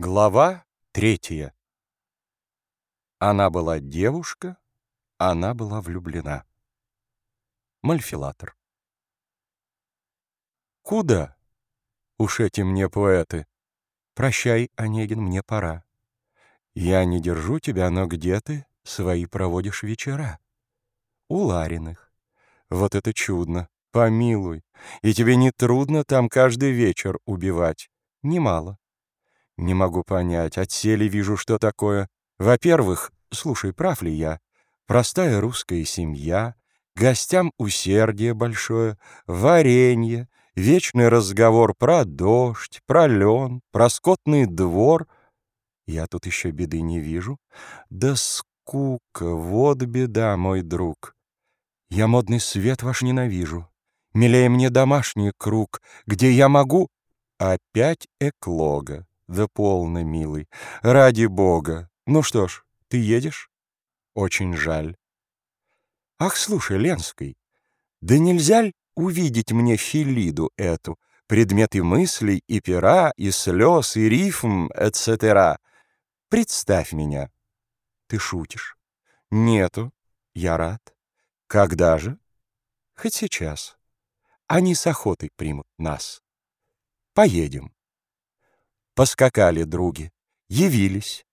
Глава третья. Она была девушка, она была влюблена. Мальфилатор. Куда? Уж эти мне поэты. Прощай, Онегин, мне пора. Я не держу тебя, но где ты свои проводишь вечера? У Лариных. Вот это чудно, помилуй. И тебе не трудно там каждый вечер убивать? Немало. Не могу понять, отсели вижу, что такое. Во-первых, слушай, прав ли я? Простая русская семья, гостям усердие большое, варенье, вечный разговор про дождь, про лен, про скотный двор. Я тут еще беды не вижу. Да скука, вот беда, мой друг. Я модный свет ваш ненавижу. Милее мне домашний круг, где я могу... Опять эклога. Да полно, милый. Ради бога. Ну что ж, ты едешь? Очень жаль. Ах, слушай, Ленский, да нельзя ли увидеть мне Филиду эту, предметы мыслей и пера, и слез, и рифм, etc. Представь меня. Ты шутишь? Нету. Я рад. Когда же? Хоть сейчас. Они с охотой примут нас. Поедем. Поскакали други, явились.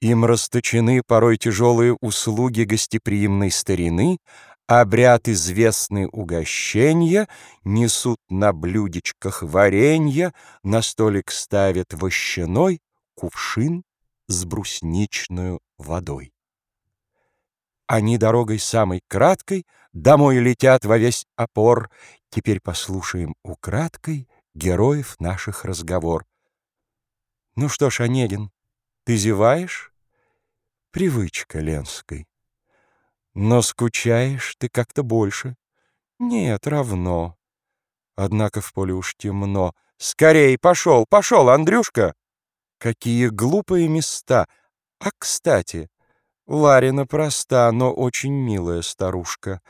Им расточены порой тяжелые услуги гостеприимной старины, обряд известный угощенья, несут на блюдечках варенья, на столик ставят вощаной кувшин с брусничную водой. Они дорогой самой краткой домой летят во весь опор. Теперь послушаем украдкой героев наших разговор. Ну что ж, Онегин, ты зеваешь? Привычка Ленской. Но скучаешь ты как-то больше. Нет, равно. Однако в поле уж темно. Скорей, пошел, пошел, Андрюшка! Какие глупые места! А, кстати, Ларина проста, но очень милая старушка.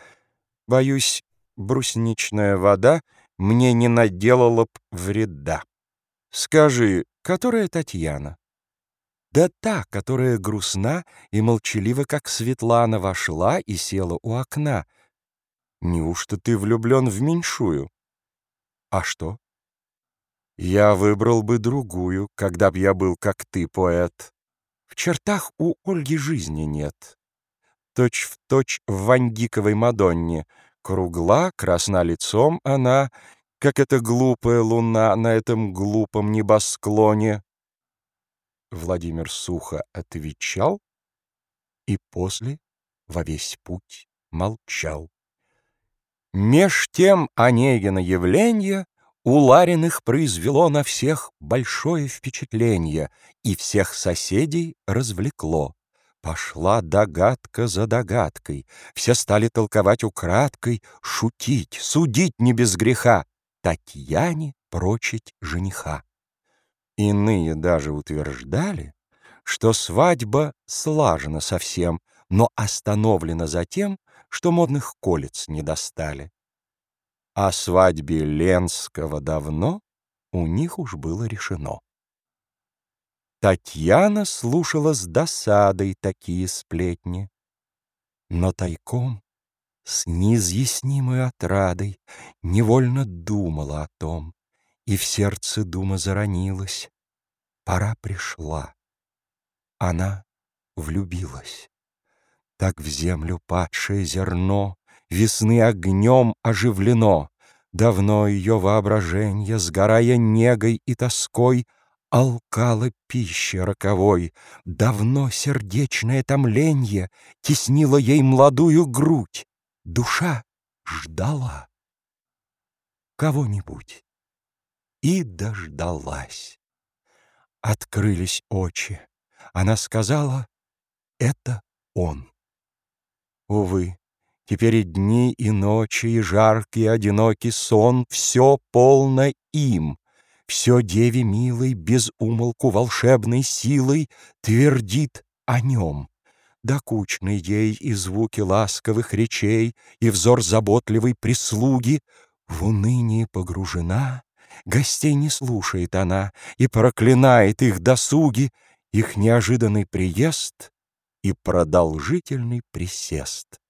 Боюсь, брусничная вода мне не наделала б вреда. Скажи, Которая Татьяна? Да та, которая грустна и молчалива, как Светлана, вошла и села у окна. Неужто ты влюблен в меньшую? А что? Я выбрал бы другую, когда б я был, как ты, поэт. В чертах у Ольги жизни нет. Точь в точь в Вандиковой Мадонне. Кругла, красна лицом она, как эта глупая луна на этом глупом небосклоне. Владимир сухо отвечал и после во весь путь молчал. Меж тем Онегина явление у Лариных произвело на всех большое впечатление и всех соседей развлекло. Пошла догадка за догадкой, все стали толковать украдкой, шутить, судить не без греха. Татьяне прочить жениха. Иные даже утверждали, что свадьба слажена совсем, но остановлена затем, что модных колец не достали. О свадьбе Ленского давно у них уж было решено. Татьяна слушала с досадой такие сплетни, но тайком с неизъяснимой отрадой Невольно думала о том, И в сердце дума заронилась. Пора пришла. Она влюбилась. Так в землю падшее зерно Весны огнем оживлено. Давно ее воображенье, Сгорая негой и тоской, Алкала пища роковой. Давно сердечное томленье Теснило ей молодую грудь. Душа ждала кого-нибудь и дождалась. Открылись очи. Она сказала, это он. Увы, теперь и дни, и ночи, и жаркий, и одинокий сон Все полно им. Все деве милой, без умолку волшебной силой Твердит о нем. Докучны ей и звуки ласковых речей, И взор заботливой прислуги. В уныние погружена, Гостей не слушает она и проклинает их досуги, их неожиданный приезд и продолжительный присест.